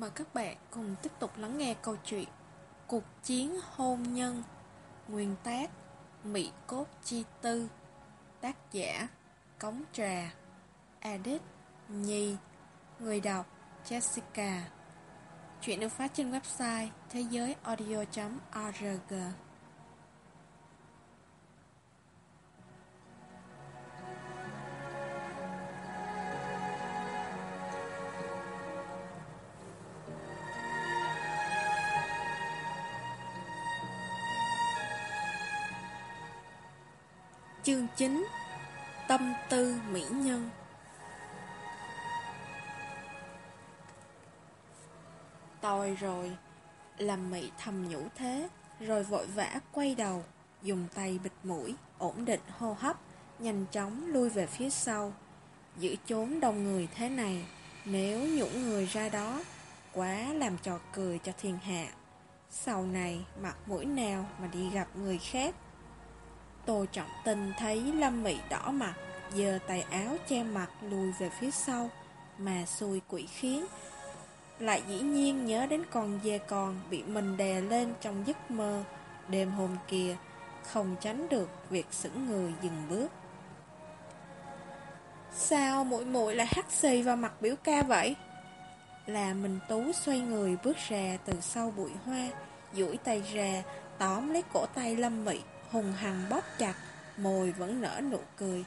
Mời các bạn cùng tiếp tục lắng nghe câu chuyện Cuộc chiến hôn nhân, Nguyên tác Mỹ Cốt Chi Tư, Tác giả Cống Trà, Edit Nhi, Người đọc Jessica. Chuyện được phát trên website thế giới audio.org Chương 9 Tâm tư mỹ nhân. Tôi rồi, Làm mị thầm nhủ thế, Rồi vội vã quay đầu, Dùng tay bịt mũi, Ổn định hô hấp, Nhanh chóng lui về phía sau. Giữ chốn đông người thế này, Nếu nhũng người ra đó, Quá làm trò cười cho thiên hạ. Sau này, mặt mũi nào mà đi gặp người khác Tô Trọng tình thấy Lâm Mị đỏ mặt, giơ tay áo che mặt lùi về phía sau, mà xui quỷ khiến. Lại dĩ nhiên nhớ đến con dê con bị mình đè lên trong giấc mơ, đêm hôm kia, không tránh được việc sững người dừng bước. Sao mũi mũi lại hắt xì vào mặt biểu ca vậy? Là mình tú xoay người bước ra từ sau bụi hoa, duỗi tay ra, tóm lấy cổ tay Lâm Mị hùng hằng bóp chặt, môi vẫn nở nụ cười.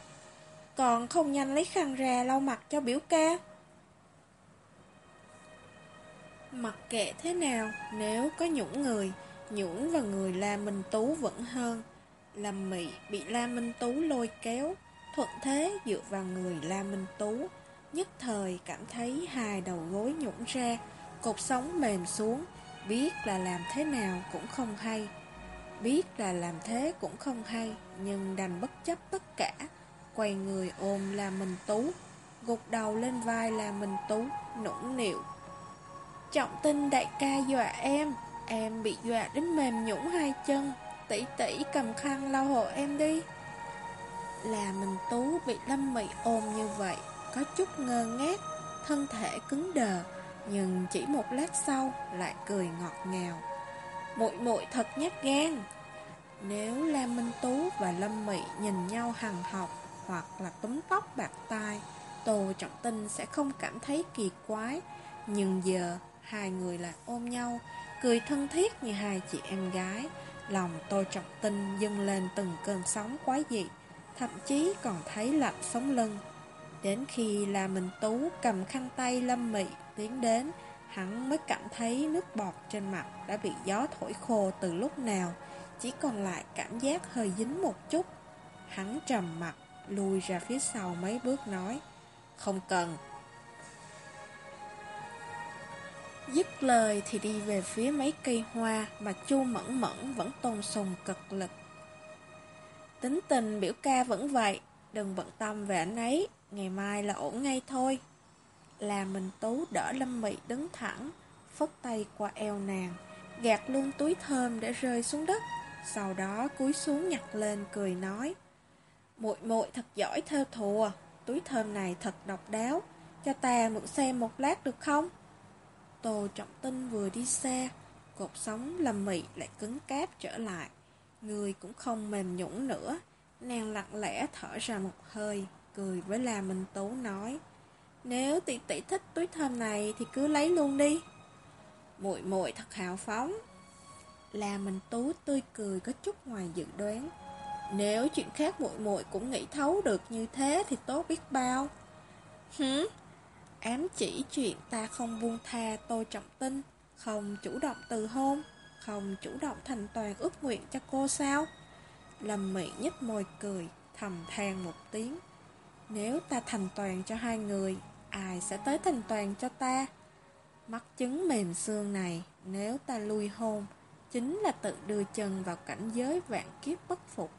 Còn không nhanh lấy khăn ra lau mặt cho biểu ca. Mặc kệ thế nào, nếu có nhũng người, nhũng và người La Minh Tú vẫn hơn. Lâm Mị bị La Minh Tú lôi kéo, thuận thế dựa vào người La Minh Tú. Nhất thời cảm thấy hai đầu gối nhũng ra, cột sống mềm xuống, biết là làm thế nào cũng không hay. Biết là làm thế cũng không hay, nhưng đành bất chấp tất cả, quay người ôm là mình tú, gục đầu lên vai là mình tú, nũng nịu. Trọng tin đại ca dọa em, em bị dọa đến mềm nhũng hai chân, tỷ tỷ cầm khăn lau hộ em đi. Là mình tú bị lâm mị ôm như vậy, có chút ngơ ngác, thân thể cứng đờ, nhưng chỉ một lát sau lại cười ngọt ngào. Muội muội thật nhát gan. Nếu Lam Minh Tú và Lâm Mị nhìn nhau hằng học hoặc là túm tóc bạc tai, Tô Trọng Tinh sẽ không cảm thấy kỳ quái. Nhưng giờ, hai người lại ôm nhau, cười thân thiết như hai chị em gái. Lòng Tô Trọng Tinh dâng lên từng cơn sóng quái dị, thậm chí còn thấy lạnh sống lưng. Đến khi là Minh Tú cầm khăn tay Lâm Mị tiến đến, hắn mới cảm thấy nước bọt trên mặt đã bị gió thổi khô từ lúc nào, chỉ còn lại cảm giác hơi dính một chút. Hắn trầm mặt, lùi ra phía sau mấy bước nói, không cần. Dứt lời thì đi về phía mấy cây hoa mà chu mẫn mẫn vẫn tôn sùng cực lực. Tính tình biểu ca vẫn vậy, đừng bận tâm về anh ấy, ngày mai là ổn ngay thôi. Là mình tú đỡ Lâm Mị đứng thẳng, phất tay qua eo nàng, gạt luôn túi thơm để rơi xuống đất, sau đó cúi xuống nhặt lên cười nói. Muội muội thật giỏi thơ thùa, túi thơm này thật độc đáo, cho ta mượn xem một lát được không? Tô Trọng Tinh vừa đi xe, cột sống Lâm Mị lại cứng cáp trở lại, người cũng không mềm nhũn nữa, nàng lặng lẽ thở ra một hơi, cười với La Minh Tú nói. Nếu tỷ tỷ thích túi thơm này thì cứ lấy luôn đi. Muội muội thật hào phóng. Là mình tú tươi cười có chút ngoài dự đoán. Nếu chuyện khác muội muội cũng nghĩ thấu được như thế thì tốt biết bao. Hử? Ám chỉ chuyện ta không buông tha tôi trọng tin, không chủ động từ hôn, không chủ động thành toàn ước nguyện cho cô sao? Lâm Mị nhếch môi cười, thầm than một tiếng. Nếu ta thành toàn cho hai người, ai sẽ tới thành toàn cho ta? Mắt chứng mềm xương này, nếu ta lui hôn, chính là tự đưa chân vào cảnh giới vạn kiếp bất phục.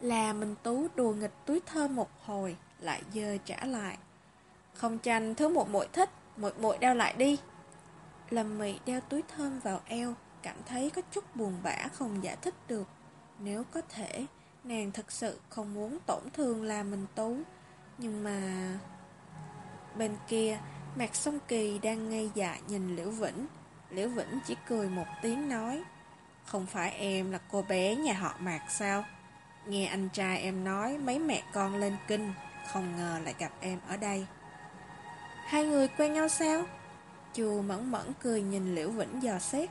Là mình tú đùa nghịch túi thơ một hồi, lại dơ trả lại. Không tranh thứ một muội thích, muội muội đeo lại đi. Lâm mị đeo túi thơm vào eo, cảm thấy có chút buồn bã không giải thích được. Nếu có thể, nàng thật sự không muốn tổn thương là mình tú. Nhưng mà... Bên kia, Mạc sông Kỳ đang ngây dạ nhìn Liễu Vĩnh. Liễu Vĩnh chỉ cười một tiếng nói, không phải em là cô bé nhà họ Mạc sao? Nghe anh trai em nói mấy mẹ con lên kinh, không ngờ lại gặp em ở đây. Hai người quen nhau sao? Chu mẫn mẫn cười nhìn Liễu Vĩnh dò xét.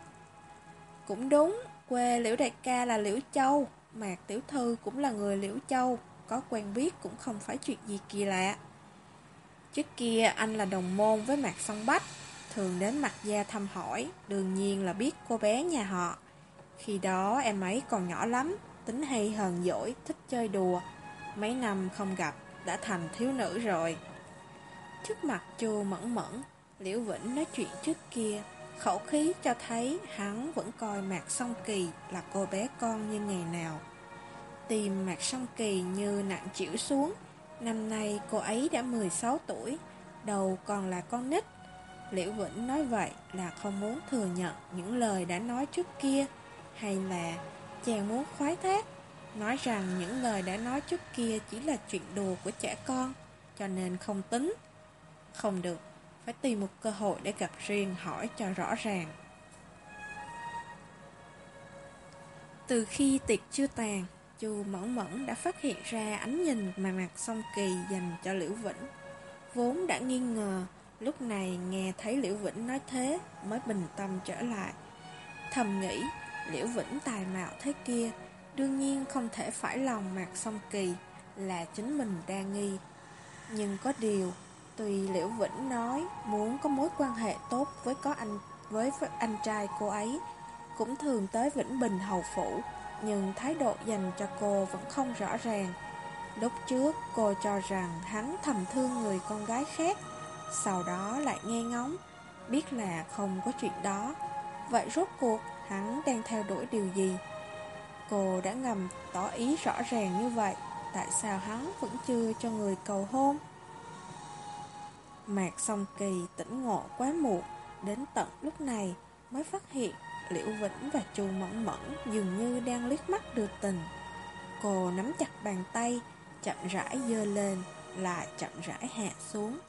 Cũng đúng, quê Liễu Đại ca là Liễu Châu, Mạc Tiểu Thư cũng là người Liễu Châu, có quen biết cũng không phải chuyện gì kỳ lạ. Trước kia anh là đồng môn với Mạc Song Bách, thường đến mặt gia thăm hỏi, đương nhiên là biết cô bé nhà họ. Khi đó em ấy còn nhỏ lắm, tính hay hờn dỗi, thích chơi đùa. Mấy năm không gặp, đã thành thiếu nữ rồi. Trước mặt chu mẫn mẫn, Liễu Vĩnh nói chuyện trước kia, khẩu khí cho thấy hắn vẫn coi Mạc Song Kỳ là cô bé con như ngày nào. Tìm Mạc Song Kỳ như nặng chịu xuống, năm nay cô ấy đã 16 tuổi, đầu còn là con nít. Liễu Vĩnh nói vậy là không muốn thừa nhận những lời đã nói trước kia, hay là chàng muốn khoái thác, nói rằng những lời đã nói trước kia chỉ là chuyện đùa của trẻ con, cho nên không tính. Không được, phải tìm một cơ hội để gặp riêng hỏi cho rõ ràng. Từ khi tiệc chưa tàn, chu Mẫn Mẫn đã phát hiện ra ánh nhìn mà mặt song kỳ dành cho Liễu Vĩnh. Vốn đã nghi ngờ, lúc này nghe thấy Liễu Vĩnh nói thế mới bình tâm trở lại. Thầm nghĩ, Liễu Vĩnh tài mạo thế kia, đương nhiên không thể phải lòng mặt song kỳ là chính mình đa nghi. Nhưng có điều, Tuy Liễu Vĩnh nói muốn có mối quan hệ tốt với có anh với anh trai cô ấy, cũng thường tới Vĩnh Bình hầu phủ, nhưng thái độ dành cho cô vẫn không rõ ràng. Lúc trước cô cho rằng hắn thầm thương người con gái khác, sau đó lại nghe ngóng, biết là không có chuyện đó. Vậy rốt cuộc hắn đang theo đuổi điều gì? Cô đã ngầm tỏ ý rõ ràng như vậy, tại sao hắn vẫn chưa cho người cầu hôn? Mạc song kỳ tỉnh ngộ quá muộn, đến tận lúc này mới phát hiện Liễu Vĩnh và Chu Mẫn Mẫn dường như đang liếc mắt đưa tình. Cô nắm chặt bàn tay, chậm rãi dơ lên, lại chậm rãi hạ xuống.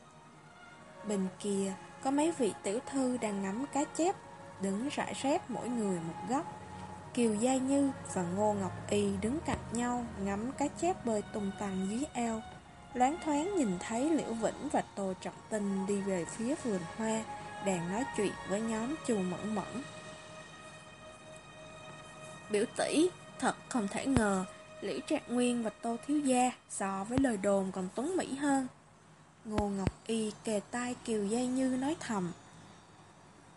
Bên kia, có mấy vị tiểu thư đang ngắm cá chép, đứng rải rác mỗi người một góc. Kiều Gia Như và Ngô Ngọc Y đứng cạnh nhau ngắm cá chép bơi tung tăng dưới eo. Loáng thoáng nhìn thấy Liễu Vĩnh và Tô Trọng Tinh đi về phía vườn hoa, đang nói chuyện với nhóm chù mẫn mẫn. Biểu tỷ thật không thể ngờ, Liễu Trạc Nguyên và Tô Thiếu Gia so với lời đồn còn tuấn mỹ hơn. Ngô Ngọc Y kề tai Kiều Dây Như nói thầm.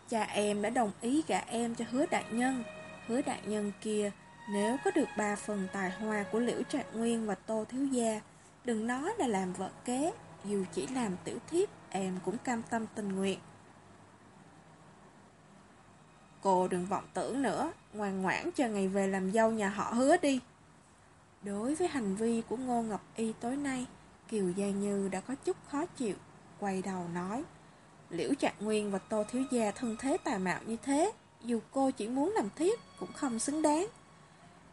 Cha em đã đồng ý gả em cho hứa đại nhân. Hứa đại nhân kia, nếu có được ba phần tài hoa của Liễu Trạc Nguyên và Tô Thiếu Gia, Đừng nói là làm vợ kế, dù chỉ làm tiểu thiếp, em cũng cam tâm tình nguyện. Cô đừng vọng tưởng nữa, ngoan ngoãn chờ ngày về làm dâu nhà họ hứa đi. Đối với hành vi của Ngô Ngọc Y tối nay, Kiều Gia Như đã có chút khó chịu, quay đầu nói. Liễu Trạng Nguyên và Tô Thiếu Gia thân thế tà mạo như thế, dù cô chỉ muốn làm thiếp cũng không xứng đáng.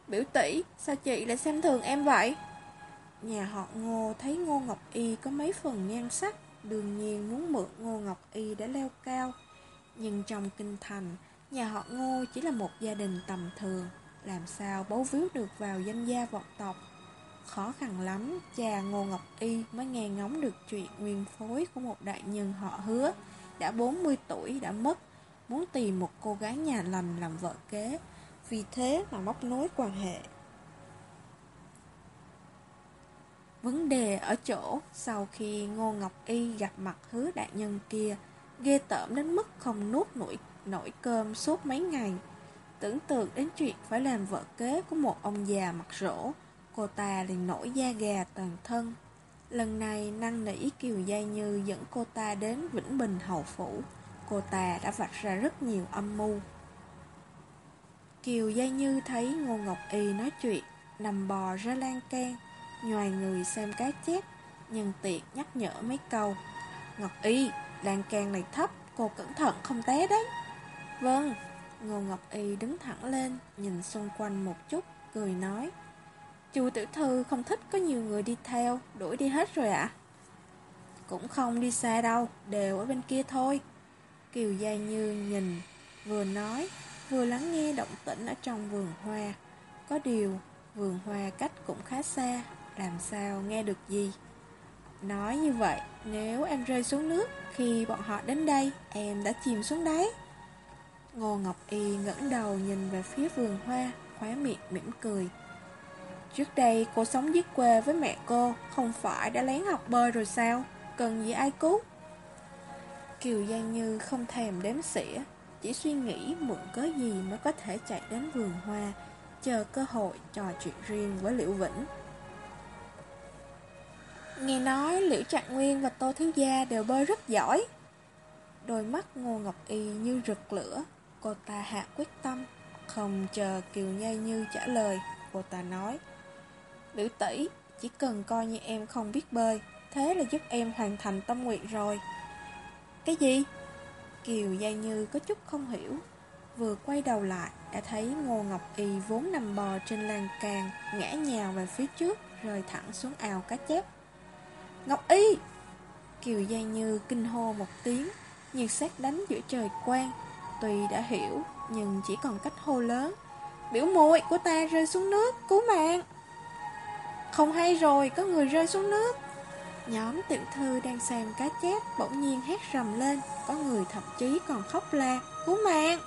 Biểu tỷ, sao chị lại xem thường em vậy? Nhà họ Ngô thấy Ngô Ngọc Y có mấy phần nhan sắc, đương nhiên muốn mượn Ngô Ngọc Y để leo cao. Nhưng trong kinh thành, nhà họ Ngô chỉ là một gia đình tầm thường, làm sao bấu víu được vào danh gia vọng tộc. Khó khăn lắm, cha Ngô Ngọc Y mới nghe ngóng được chuyện nguyên phối của một đại nhân họ hứa, đã 40 tuổi đã mất, muốn tìm một cô gái nhà lành làm vợ kế, vì thế mà móc nối quan hệ. Vấn đề ở chỗ sau khi Ngô Ngọc Y gặp mặt hứa đại nhân kia, ghê tởm đến mức không nuốt nổi, nổi cơm suốt mấy ngày. Tưởng tượng đến chuyện phải làm vợ kế của một ông già mặt rỗ, cô ta liền nổi da gà toàn thân. Lần này năng nỉ Kiều Giai Như dẫn cô ta đến Vĩnh Bình Hậu Phủ, cô ta đã vạch ra rất nhiều âm mưu. Kiều Giai Như thấy Ngô Ngọc Y nói chuyện, nằm bò ra lan can, Nhòi người xem cá chép Nhân tiện nhắc nhở mấy câu Ngọc Y, lan can này thấp Cô cẩn thận không té đấy Vâng Ngô Ngọc Y đứng thẳng lên Nhìn xung quanh một chút Cười nói Chu tiểu thư không thích có nhiều người đi theo Đuổi đi hết rồi ạ Cũng không đi xa đâu, đều ở bên kia thôi. Kiều Gia Như nhìn, vừa nói, vừa lắng nghe động tĩnh ở trong vườn hoa. Có điều, vườn hoa cách cũng khá xa, làm sao nghe được gì. Nói như vậy, nếu em rơi xuống nước, khi bọn họ đến đây, em đã chìm xuống đáy. Ngô Ngọc Y ngẩng đầu nhìn về phía vườn hoa, khóe miệng mỉm cười. Trước đây cô sống dưới quê với mẹ cô, không phải đã lén học bơi rồi sao? Cần gì ai cứu? Kiều Giang Như không thèm đếm xỉa, chỉ suy nghĩ mượn cớ gì mới có thể chạy đến vườn hoa, chờ cơ hội trò chuyện riêng với Liễu Vĩnh. Nghe nói Liễu Trạng Nguyên và Tô Thiếu Gia đều bơi rất giỏi. Đôi mắt Ngô Ngọc Y như rực lửa, cô ta hạ quyết tâm, không chờ Kiều Nhai Như trả lời, cô ta nói. nữ tỷ chỉ cần coi như em không biết bơi, thế là giúp em hoàn thành tâm nguyện rồi. Cái gì? Kiều nhai Như có chút không hiểu, vừa quay đầu lại đã thấy Ngô Ngọc Y vốn nằm bò trên lan can, ngã nhào về phía trước, rơi thẳng xuống ao cá chép. Ngọc Y! Kiều Giai Như kinh hô một tiếng, nhiệt xét đánh giữa trời quang. Tuy đã hiểu, nhưng chỉ còn cách hô lớn. Biểu muội của ta rơi xuống nước, cứu mạng! Không hay rồi, có người rơi xuống nước. Nhóm tiểu thư đang xem cá chép bỗng nhiên hét rầm lên, có người thậm chí còn khóc la, cứu mạng!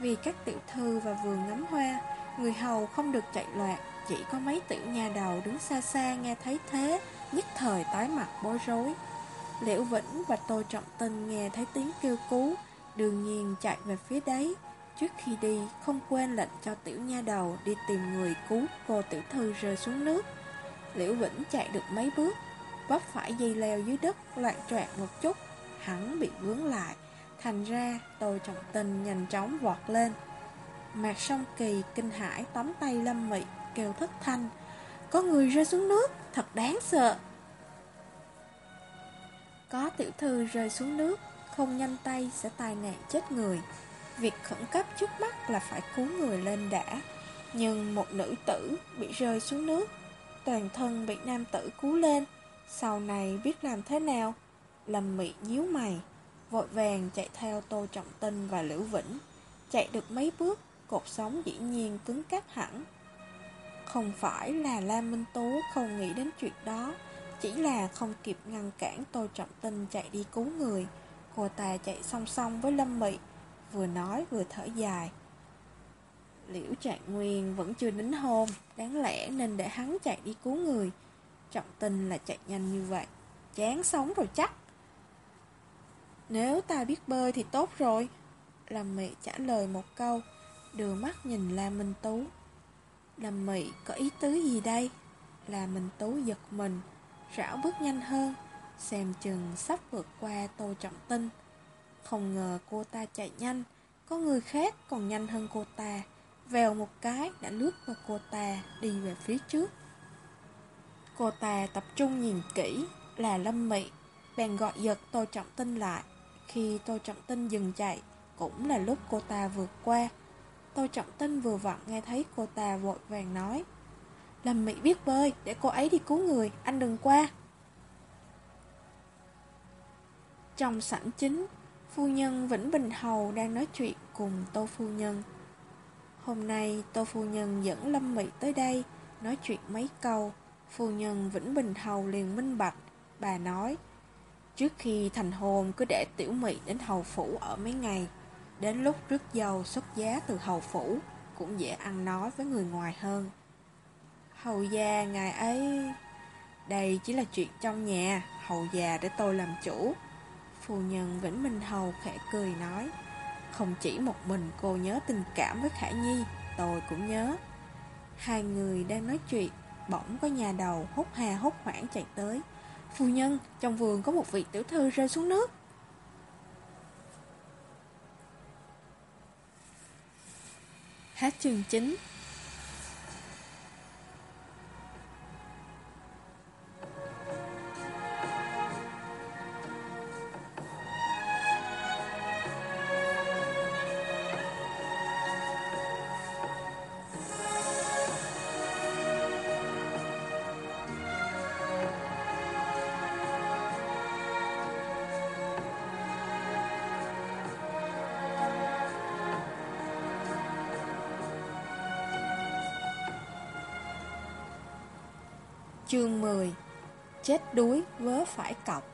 Vì các tiểu thư và vườn ngắm hoa, người hầu không được chạy loạn, chỉ có mấy tiểu nhà đầu đứng xa xa nghe thấy thế, nhất thời tái mặt bối rối. Liễu Vĩnh và Tô Trọng Tinh nghe thấy tiếng kêu cứu, đương nhiên chạy về phía đấy. Trước khi đi, không quên lệnh cho tiểu nha đầu đi tìm người cứu cô tiểu thư rơi xuống nước. Liễu Vĩnh chạy được mấy bước, vấp phải dây leo dưới đất loạn troạn một chút, hắn bị vướng lại. Thành ra, tôi Trọng tình nhanh chóng vọt lên. Mạc Song Kỳ kinh hãi tóm tay Lâm Mị, kêu thất thanh. Có người rơi xuống nước, thật đáng sợ. Có tiểu thư rơi xuống nước, không nhanh tay sẽ tai nạn chết người. Việc khẩn cấp trước mắt là phải cứu người lên đã. Nhưng một nữ tử bị rơi xuống nước, toàn thân bị nam tử cứu lên. Sau này biết làm thế nào? Lâm mị nhíu mày, vội vàng chạy theo Tô Trọng Tinh và Lữ Vĩnh. Chạy được mấy bước, cột sống dĩ nhiên cứng cáp hẳn. Không phải là Lam Minh Tú không nghĩ đến chuyện đó, chỉ là không kịp ngăn cản Tô Trọng Tinh chạy đi cứu người. Cô ta chạy song song với Lâm Mị, vừa nói vừa thở dài. Liễu Trạng Nguyên vẫn chưa đến hôn, đáng lẽ nên để hắn chạy đi cứu người. Trọng tình là chạy nhanh như vậy, chán sống rồi chắc. Nếu ta biết bơi thì tốt rồi. Lâm Mị trả lời một câu, đưa mắt nhìn La Minh Tú. Lâm Mị có ý tứ gì đây? Là Minh Tú giật mình, rảo bước nhanh hơn, xem chừng sắp vượt qua Tô Trọng Tinh. Không ngờ cô ta chạy nhanh, có người khác còn nhanh hơn cô ta. Vèo một cái đã lướt qua cô ta đi về phía trước. Cô ta tập trung nhìn kỹ là Lâm Mị, bèn gọi giật Tô Trọng Tinh lại. Khi Tô Trọng Tinh dừng chạy, cũng là lúc cô ta vượt qua. Tô Trọng Tinh vừa vặn nghe thấy cô ta vội vàng nói Lâm Mỹ biết bơi, để cô ấy đi cứu người, anh đừng qua Trong sảnh chính, phu nhân Vĩnh Bình Hầu đang nói chuyện cùng Tô Phu Nhân. Hôm nay Tô Phu Nhân dẫn Lâm Mỹ tới đây, nói chuyện mấy câu. Phu nhân Vĩnh Bình Hầu liền minh bạch, bà nói Trước khi thành hôn cứ để tiểu Mỹ đến hầu phủ ở mấy ngày. Đến lúc rước dâu xuất giá từ hầu phủ Cũng dễ ăn nói với người ngoài hơn. Hầu gia ngài ấy Đây chỉ là chuyện trong nhà. Hầu già để tôi làm chủ. Phu nhân Vĩnh Minh Hầu khẽ cười nói Không chỉ một mình cô nhớ tình cảm với khải Nhi Tôi cũng nhớ. Hai người đang nói chuyện Bỗng có nhà đầu hốt hà hốt hoảng chạy tới. Phu nhân, trong vườn có một vị tiểu thư rơi xuống nước. Hết chương 9 người Chết đuối vớ phải cọc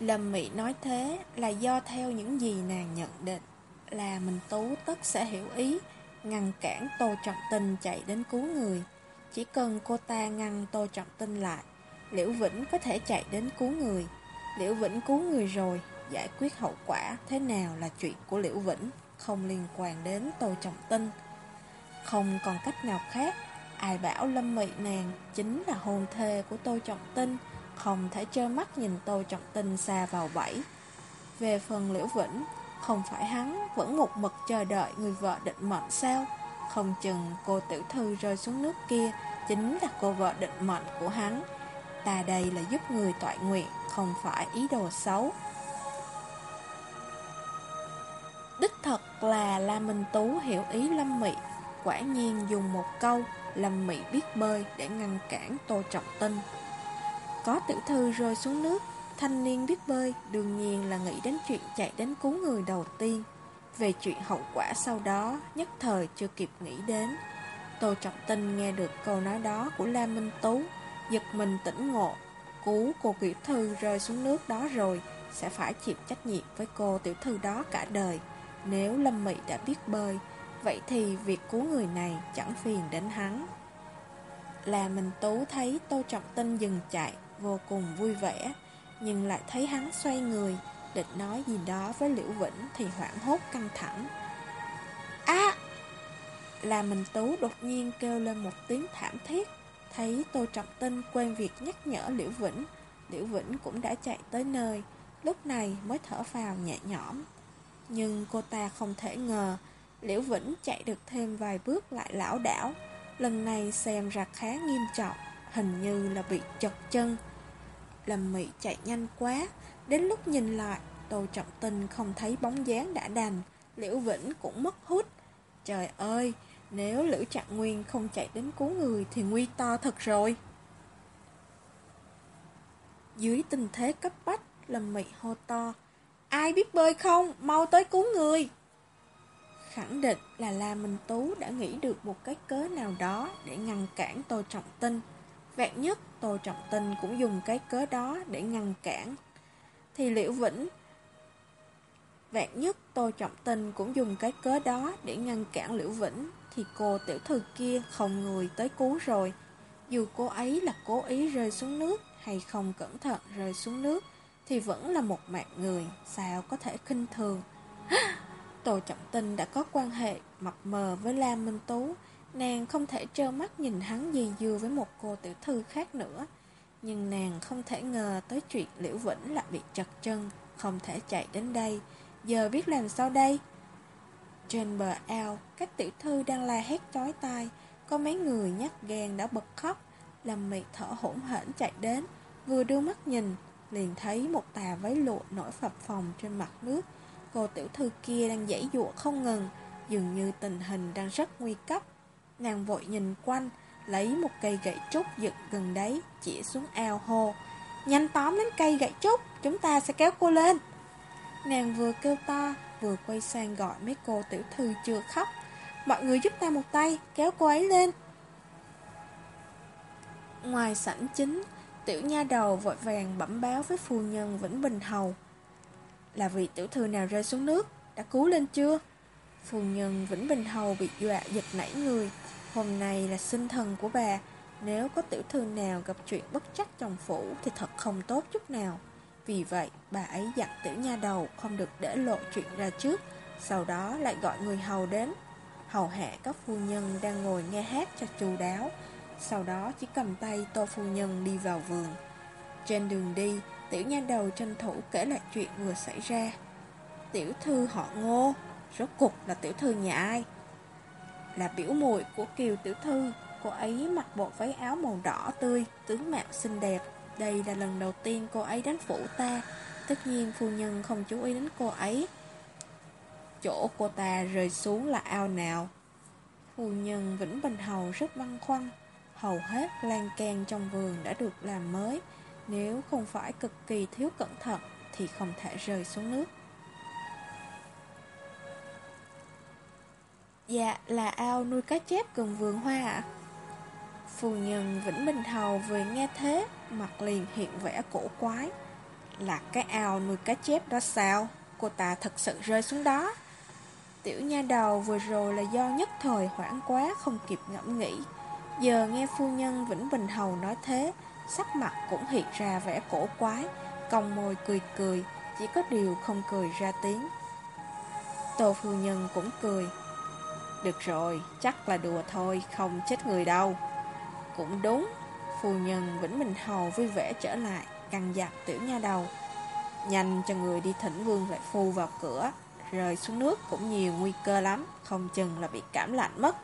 Lâm Mị nói thế là do theo những gì nàng nhận định là mình Tú tất sẽ hiểu ý, ngăn cản Tô Trọng Tinh chạy đến cứu người. Chỉ cần cô ta ngăn Tô Trọng Tinh lại, Liễu Vĩnh có thể chạy đến cứu người. Liễu Vĩnh cứu người rồi, giải quyết hậu quả thế nào là chuyện của Liễu Vĩnh, không liên quan đến Tô Trọng Tinh. Không còn cách nào khác, ai bảo Lâm Mị nàng chính là hôn thê của Tô Trọng Tinh, không thể trơ mắt nhìn Tô Trọng Tinh xa vào bẫy. Về phần Liễu Vĩnh, không phải hắn vẫn một mực chờ đợi người vợ định mệnh sao? Không chừng cô tiểu thư rơi xuống nước kia chính là cô vợ định mệnh của hắn. Ta đây là giúp người tọa nguyện, không phải ý đồ xấu. Đích thật là La Minh Tú hiểu ý Lâm Mị, quả nhiên dùng một câu Lâm Mị biết bơi để ngăn cản Tô Trọng Tinh. Có tiểu thư rơi xuống nước, thanh niên biết bơi đương nhiên là nghĩ đến chuyện chạy đến cứu người đầu tiên. Về chuyện hậu quả sau đó, nhất thời chưa kịp nghĩ đến. Tô Trọng Tinh nghe được câu nói đó của La Minh Tú, giật mình tỉnh ngộ. Cứu cô tiểu thư rơi xuống nước đó rồi, sẽ phải chịu trách nhiệm với cô tiểu thư đó cả đời. Nếu Lâm Mị đã biết bơi, vậy thì việc cứu người này chẳng phiền đến hắn. Là mình Tú thấy Tô Trọng Tinh dừng chạy, vô cùng vui vẻ, nhưng lại thấy hắn xoay người, định nói gì đó với Liễu Vĩnh thì hoảng hốt căng thẳng. á Là mình Tú đột nhiên kêu lên một tiếng thảm thiết, thấy Tô Trọng Tinh quên việc nhắc nhở Liễu Vĩnh, Liễu Vĩnh cũng đã chạy tới nơi, lúc này mới thở phào nhẹ nhõm. Nhưng cô ta không thể ngờ Liễu Vĩnh chạy được thêm vài bước lại lão đảo. Lần này xem ra khá nghiêm trọng, Hình như là bị chật chân. Lâm Mị chạy nhanh quá, Đến lúc nhìn lại, Tô Trọng Tinh không thấy bóng dáng đã đành. Liễu Vĩnh cũng mất hút. Trời ơi, Nếu Lữ Trạng Nguyên không chạy đến cứu người Thì nguy to thật rồi. Dưới tình thế cấp bách, Lâm Mị hô to, Ai biết bơi không? Mau tới cứu người! Khẳng định là La Minh Tú đã nghĩ được một cái cớ nào đó để ngăn cản Tô Trọng Tinh. Vạn nhất Tô Trọng Tinh cũng dùng cái cớ đó để ngăn cản. Thì Liễu Vĩnh Vạn nhất Tô Trọng Tinh cũng dùng cái cớ đó để ngăn cản Liễu Vĩnh thì cô tiểu thư kia không người tới cứu rồi. Dù cô ấy là cố ý rơi xuống nước hay không cẩn thận rơi xuống nước thì vẫn là một mạng người, sao có thể khinh thường. Tô Trọng Tinh đã có quan hệ mập mờ với Lam Minh Tú, nàng không thể trơ mắt nhìn hắn dì dưa với một cô tiểu thư khác nữa. Nhưng nàng không thể ngờ tới chuyện Liễu Vĩnh lại bị chật chân, không thể chạy đến đây. Giờ biết làm sao đây? Trên bờ ao, các tiểu thư đang la hét chói tai, có mấy người nhát gan đã bật khóc, làm miệng thở hỗn hển chạy đến, vừa đưa mắt nhìn, liền thấy một tà váy lụa nổi phập phòng trên mặt nước. Cô tiểu thư kia đang dãy dụa không ngừng, dường như tình hình đang rất nguy cấp. Nàng vội nhìn quanh, lấy một cây gậy trúc dựng gần đấy, chỉ xuống ao hồ. Nhanh tóm đến cây gậy trúc, chúng ta sẽ kéo cô lên. Nàng vừa kêu to, vừa quay sang gọi mấy cô tiểu thư chưa khóc. Mọi người giúp ta một tay, kéo cô ấy lên. Ngoài sảnh chính, Tiểu nha đầu vội vàng bẩm báo với phu nhân Vĩnh Bình Hầu là vị tiểu thư nào rơi xuống nước, Đã cứu lên chưa? Phu nhân Vĩnh Bình Hầu bị dọa giật nảy người. Hôm nay là sinh thần của bà. Nếu có tiểu thư nào gặp chuyện bất chắc trong phủ Thì thật không tốt chút nào. Vì vậy, bà ấy dặn tiểu nha đầu Không được để lộ chuyện ra trước, Sau đó lại gọi người hầu đến. Hầu hạ các phu nhân đang ngồi nghe hát cho chu đáo. Sau đó chỉ cầm tay tô phu nhân đi vào vườn. Trên đường đi Tiểu nha đầu tranh thủ kể lại chuyện vừa xảy ra. Tiểu thư họ ngô Rốt cục là tiểu thư nhà ai? Là biểu muội của Kiều tiểu thư Cô ấy mặc bộ váy áo màu đỏ tươi Tướng mạo xinh đẹp. Đây là lần đầu tiên cô ấy đến phủ ta. Tất nhiên phu nhân không chú ý đến cô ấy. Chỗ cô ta rơi xuống là ao nào? Phu nhân Vĩnh Bình Hầu rất băn khoăn. Hầu hết lan can trong vườn đã được làm mới, nếu không phải cực kỳ thiếu cẩn thận, thì không thể rơi xuống nước. Dạ là ao nuôi cá chép gần vườn hoa ạ. Phu nhân Vĩnh Bình Hầu vừa nghe thế, Mặt liền hiện vẻ cổ quái. Là cái ao nuôi cá chép đó sao? Cô ta thật sự rơi xuống đó. Tiểu nha đầu vừa rồi là do nhất thời hoảng quá, Không kịp ngẫm nghĩ. Giờ nghe phu nhân Vĩnh Bình Hầu nói thế Sắc mặt cũng hiện ra vẻ cổ quái Còng môi cười cười Chỉ có điều không cười ra tiếng. Tô phu nhân cũng cười. Được rồi, chắc là đùa thôi Không chết người đâu. Cũng đúng Phu nhân Vĩnh Bình Hầu vui vẻ trở lại Căng dặn tiểu nha đầu. Nhanh cho người đi thỉnh vương lại phu vào cửa rời xuống nước cũng nhiều nguy cơ lắm Không chừng là bị cảm lạnh mất.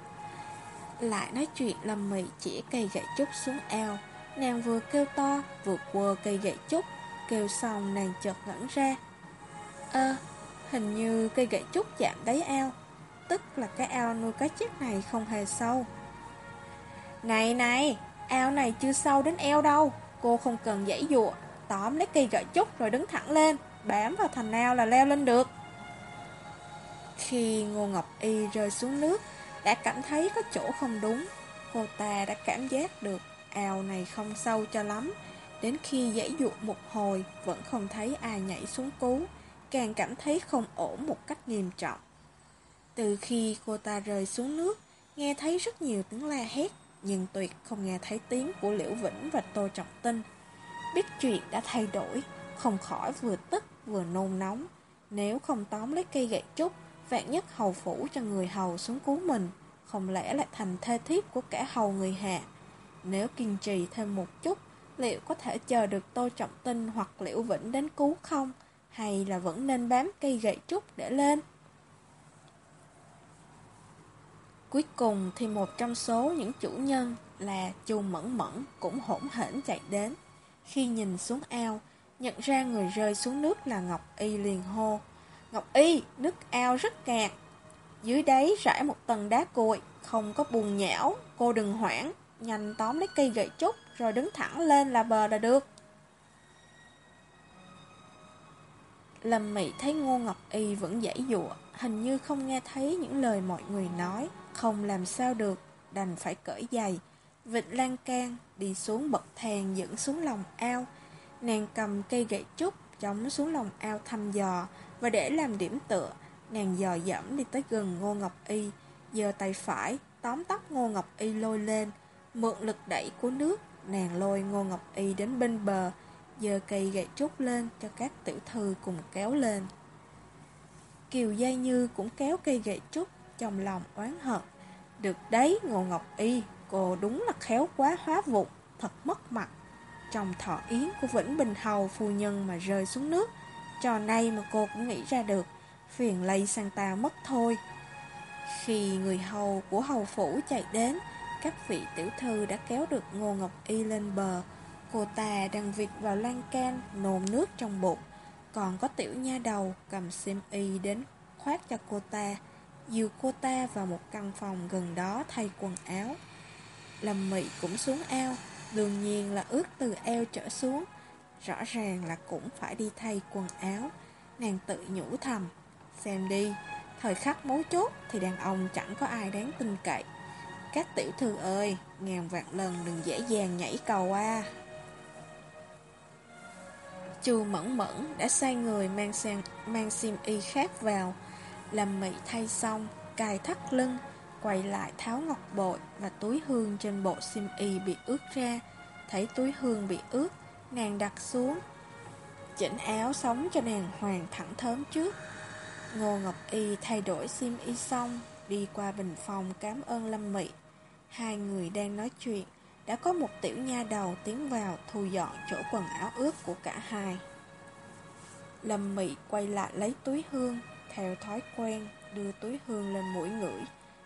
Lại nói chuyện Lâm Mị chỉ cây gậy trúc xuống eo Nàng vừa kêu to, Vừa quơ cây gậy trúc, Kêu xong nàng chợt ngẩn ra. Ơ, Hình như cây gậy trúc chạm đáy ao, Tức là cái ao nuôi cá chết này không hề sâu. Này này, Ao này chưa sâu đến eo đâu, Cô không cần dãy dụa, Tóm lấy cây gậy trúc rồi đứng thẳng lên, Bám vào thành ao là leo lên được. Khi Ngô Ngọc Y rơi xuống nước, Đã cảm thấy có chỗ không đúng, Cô ta đã cảm giác được ào này không sâu cho lắm. Đến khi dãy dụ một hồi, Vẫn không thấy ai nhảy xuống cứu. Càng cảm thấy không ổn một cách nghiêm trọng. Từ khi cô ta rơi xuống nước, Nghe thấy rất nhiều tiếng la hét, Nhưng tuyệt không nghe thấy tiếng của Liễu Vĩnh và Tô Trọng Tinh. Biết chuyện đã thay đổi, Không khỏi vừa tức vừa nôn nóng. Nếu không tóm lấy cây gậy trúc, Vạn nhất hầu phủ cho người hầu xuống cứu mình, Không lẽ lại thành thê thiếp của cả hầu người hạ? Nếu kiên trì thêm một chút Liệu có thể chờ được Tô Trọng Tinh hoặc Liễu Vĩnh đến cứu không? Hay là vẫn nên bám cây gậy trúc để lên? Cuối cùng thì một trong số những chủ nhân là Chu Mẫn Mẫn cũng hỗn hển chạy đến. Khi nhìn xuống ao, nhận ra người rơi xuống nước là Ngọc Y liền hô. Ngọc Y, nước ao rất kẹt Dưới đáy rải một tầng đá cuội, không có bùn nhão, cô đừng hoảng, nhanh tóm lấy cây gậy trúc rồi đứng thẳng lên là bờ là được. Lâm Mị thấy Ngô Ngọc Y vẫn dãy dụa, hình như không nghe thấy những lời mọi người nói, không làm sao được, đành phải cởi giày. Vịnh lan can, đi xuống bậc thang dẫn xuống lòng ao. Nàng cầm cây gậy trúc, chống xuống lòng ao thăm dò, và để làm điểm tựa, nàng dò dẫm đi tới gần Ngô Ngọc Y, giơ tay phải, tóm tóc Ngô Ngọc Y lôi lên, mượn lực đẩy của nước, nàng lôi Ngô Ngọc Y đến bên bờ, giơ cây gậy trúc lên cho các tiểu thư cùng kéo lên. Kiều Giai Như cũng kéo cây gậy trúc, trong lòng oán hận. Được đấy, Ngô Ngọc Y, cô đúng là khéo quá hóa vụn, thật mất mặt. Trong thọ yến của Vĩnh Bình Hầu phu nhân mà rơi xuống nước, trò này mà cô cũng nghĩ ra được, phiền lây sang ta mất thôi. Khi người hầu của hầu phủ chạy đến, các vị tiểu thư đã kéo được Ngô Ngọc Y lên bờ. Cô ta đang vịt vào lan can, nồn nước trong bụng. Còn có tiểu nha đầu cầm xiêm y đến khoát cho cô ta, dìu cô ta vào một căn phòng gần đó thay quần áo. Lâm Mị cũng xuống ao, đương nhiên là ướt từ eo trở xuống. Rõ ràng là cũng phải đi thay quần áo. Nàng tự nhủ thầm, xem đi, thời khắc mấu chốt thì đàn ông chẳng có ai đáng tin cậy. Các tiểu thư ơi, ngàn vạn lần đừng dễ dàng nhảy cầu à. Chu mẫn mẫn đã sai người mang sang mang sim y khác vào, làm mị thay xong, cài thắt lưng, quay lại tháo ngọc bội và túi hương trên bộ sim y bị ướt ra. Thấy túi hương bị ướt, nàng đặt xuống, chỉnh áo sống cho nàng hoàng thẳng thớm trước. Ngô Ngọc Y thay đổi sim y xong, đi qua bình phòng cảm ơn Lâm Mị. Hai người đang nói chuyện, đã có một tiểu nha đầu tiến vào thu dọn chỗ quần áo ướt của cả hai. Lâm Mị quay lại lấy túi hương, theo thói quen đưa túi hương lên mũi ngửi,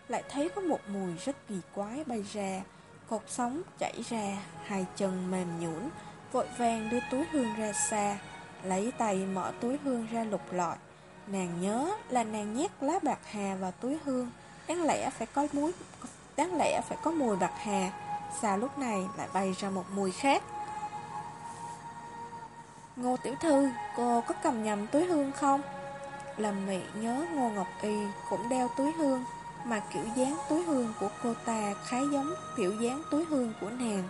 lại thấy có một mùi rất kỳ quái bay ra, cột sống chảy ra, hai chân mềm nhũn, vội vàng đưa túi hương ra xa, lấy tay mở túi hương ra lục lọi. Nàng nhớ là nàng nhét lá bạc hà vào túi hương, đáng lẽ phải có muối, đáng lẽ phải có mùi bạc hà, sao lúc này lại bay ra một mùi khác. Ngô Tiểu Thư, cô có cầm nhầm túi hương không? Lâm Mị nhớ Ngô Ngọc Y cũng đeo túi hương, Mà kiểu dáng túi hương của cô ta khá giống kiểu dáng túi hương của nàng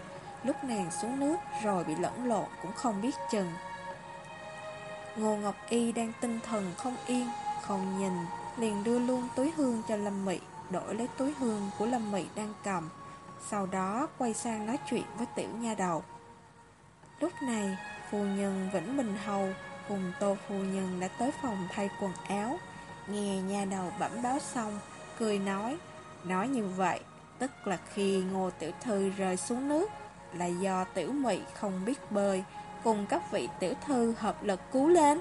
Lúc nàng xuống nước rồi bị lẫn lộn cũng không biết chừng Ngô Ngọc Y đang tinh thần không yên Không nhìn Liền đưa luôn túi hương cho Lâm Mị Đổi lấy túi hương của Lâm Mị đang cầm, Sau đó quay sang nói chuyện với tiểu nha đầu. Lúc này, Phu nhân Vĩnh Bình Hầu Cùng Tô Phu Nhân đã tới phòng thay quần áo. Nghe nha đầu bẩm báo xong, Cười nói Nói như vậy, Tức là khi ngô tiểu thư rơi xuống nước, Là do tiểu mị không biết bơi, Cùng các vị tiểu thư hợp lực cứu lên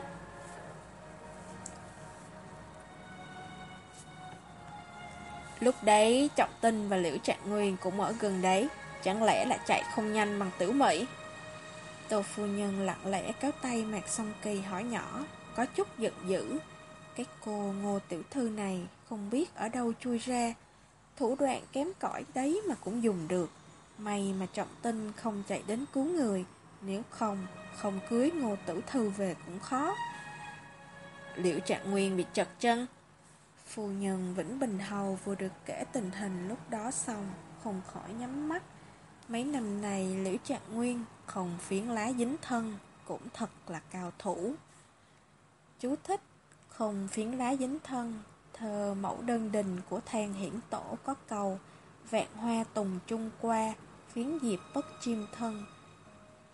Lúc đấy, Trọng Tinh và Liễu Trạng Nguyên cũng ở gần đấy. Chẳng lẽ là chạy không nhanh bằng tiểu mỹ? Tô phu nhân lặng lẽ kéo tay Mạc Song Kỳ hỏi nhỏ, Có chút giận dữ. Cái cô ngô tiểu thư này Không biết ở đâu chui ra. Thủ đoạn kém cỏi đấy mà cũng dùng được. May mà trọng tinh không chạy đến cứu người. Nếu không Không cưới ngô tiểu thư về cũng khó. Liệu trạng nguyên bị chật chân Phu nhân Vĩnh Bình Hầu vừa được kể tình hình lúc đó xong, Không khỏi nhắm mắt Mấy năm này Liễu Trạng Nguyên không phiến lá dính thân, cũng thật là cao thủ. Chú thích, không phiến lá dính thân Thơ mẫu đơn đình của thang hiển tổ có câu Vạn hoa tùng chung qua, Phiến diệp bất chim thân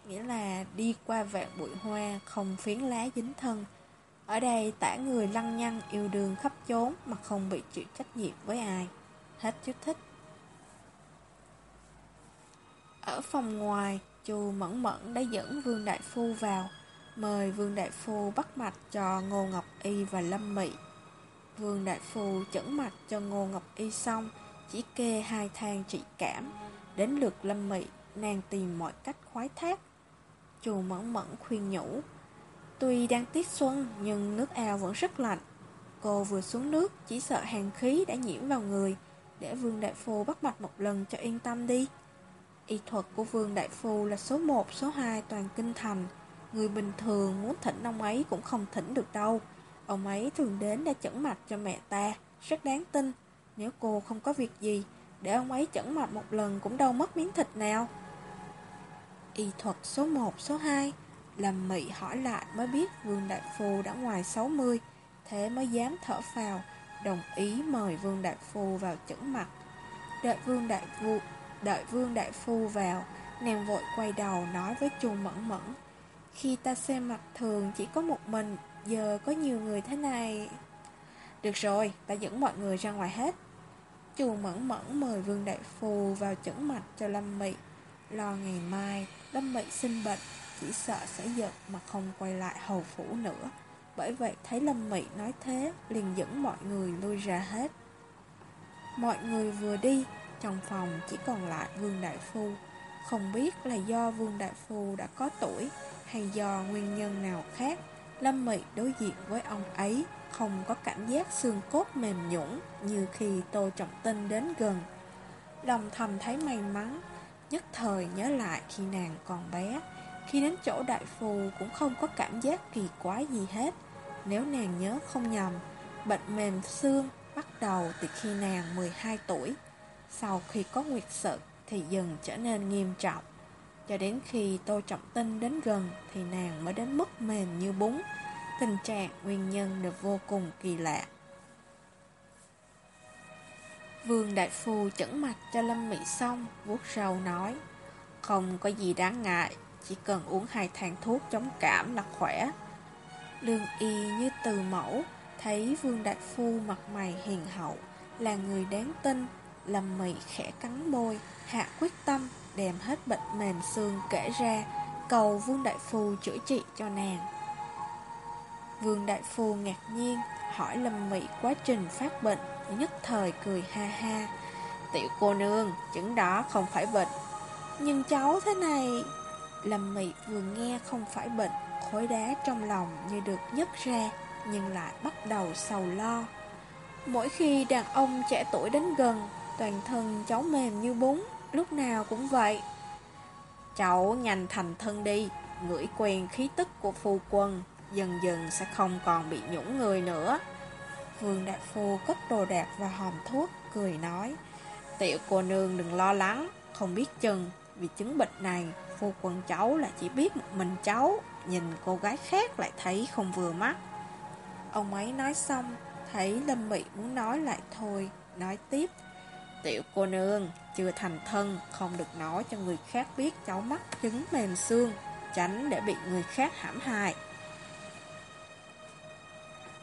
Nghĩa là đi qua vạn bụi hoa Không phiến lá dính thân ở đây tả người lăng nhăng yêu đương khắp chốn Mà không bị chịu trách nhiệm với ai Hết chú thích Ở phòng ngoài Chu Mẫn Mẫn đã dẫn Vương Đại Phu vào, mời Vương Đại Phu bắt mạch cho Ngô Ngọc Y và Lâm Mị. Vương Đại Phu chẩn mạch cho Ngô Ngọc Y xong, chỉ kê hai thang trị cảm. Đến lượt Lâm Mị, nàng tìm mọi cách khoái thác. Chu Mẫn Mẫn khuyên nhủ, Tuy đang tiết xuân nhưng nước ao vẫn rất lạnh. Cô vừa xuống nước chỉ sợ hàng khí đã nhiễm vào người, để Vương Đại Phu bắt mạch một lần cho yên tâm đi. Y thuật của Vương Đại Phu là số 1, số 2 toàn kinh thành. Người bình thường muốn thỉnh ông ấy cũng không thỉnh được đâu. Ông ấy thường đến để chẩn mạch cho mẹ ta, rất đáng tin. Nếu cô không có việc gì, để ông ấy chẩn mạch một lần cũng đâu mất miếng thịt nào. Y thuật số 1, số 2 Lâm mị hỏi lại mới biết Vương Đại Phu đã ngoài 60 Thế mới dám thở phào Đồng ý mời Vương Đại Phu vào chẩn mặt Đợi Vương Đại Phu Đợi Vương Đại Phu vào, nàng vội quay đầu nói với chu Mẫn Mẫn. Khi ta xem mặt thường chỉ có một mình, giờ có nhiều người thế này. Được rồi, ta dẫn mọi người ra ngoài hết. chu Mẫn Mẫn mời Vương Đại Phu vào chẩn mặt cho Lâm Mị. Lo ngày mai, Lâm Mị sinh bệnh, chỉ sợ sẽ giận mà không quay lại hầu phủ nữa. Bởi vậy thấy Lâm Mị nói thế, liền dẫn mọi người lui ra hết. Mọi người vừa đi, trong phòng chỉ còn lại Vương Đại Phu Không biết là do Vương Đại Phu đã có tuổi Hay do nguyên nhân nào khác Lâm Mị đối diện với ông ấy Không có cảm giác xương cốt mềm nhũn Như khi Tô Trọng Tinh đến gần Lòng thầm thấy may mắn Nhất thời nhớ lại khi nàng còn bé khi đến chỗ đại phù cũng không có cảm giác kỳ quái gì hết Nếu nàng nhớ không nhầm Bệnh mềm xương bắt đầu từ khi nàng 12 tuổi sau khi có nguyệt sự thì dần trở nên nghiêm trọng. Cho đến khi Tô Trọng Tinh đến gần thì nàng mới đến mức mềm như bún. Tình trạng nguyên nhân được vô cùng kỳ lạ. Vương Đại Phu chẩn mặt cho Lâm Mỹ xong, vuốt râu nói Không có gì đáng ngại, chỉ cần uống hai thang thuốc chống cảm là khỏe. Lương y như từ mẫu, thấy Vương Đại Phu mặt mày hiền hậu, là người đáng tin, Lâm mị khẽ cắn môi Hạ quyết tâm đem hết bệnh mềm xương kể ra Cầu Vương Đại Phu chữa trị cho nàng. Vương Đại Phu ngạc nhiên Hỏi Lâm Mị quá trình phát bệnh Nhất thời cười ha ha. Tiểu cô nương Chứng đó không phải bệnh. Nhưng cháu thế này Lâm Mị vừa nghe không phải bệnh Khối đá trong lòng như được nhấc ra, Nhưng lại bắt đầu sầu lo. Mỗi khi đàn ông trẻ tuổi đến gần, Toàn thân cháu mềm như bún, Lúc nào cũng vậy. Cháu nhanh thành thân đi, Ngửi quen khí tức của phu quân, Dần dần sẽ không còn bị nhũng người nữa. Vương Đại Phu cất đồ đạc và hòm thuốc, cười nói, Tiểu cô nương đừng lo lắng, Không biết chừng vì chứng bệnh này, Phu quân cháu là chỉ biết một mình cháu, Nhìn cô gái khác lại thấy không vừa mắt. Ông ấy nói xong, Thấy Lâm Mị muốn nói lại thôi, Nói tiếp. Tiểu cô nương, chưa thành thân, Không được nói cho người khác biết cháu mắc chứng mềm xương, Tránh để bị người khác hãm hại.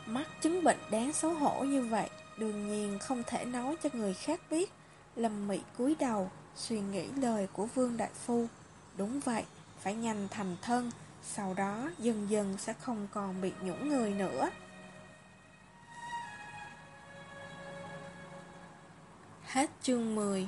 Mắc chứng bệnh đáng xấu hổ như vậy, Đương nhiên không thể nói cho người khác biết. Lâm Mị cúi đầu Suy nghĩ lời của Vương Đại Phu. Đúng vậy, Phải nhanh thành thân, Sau đó dần dần sẽ không còn bị nhũng người nữa. Hết chương 10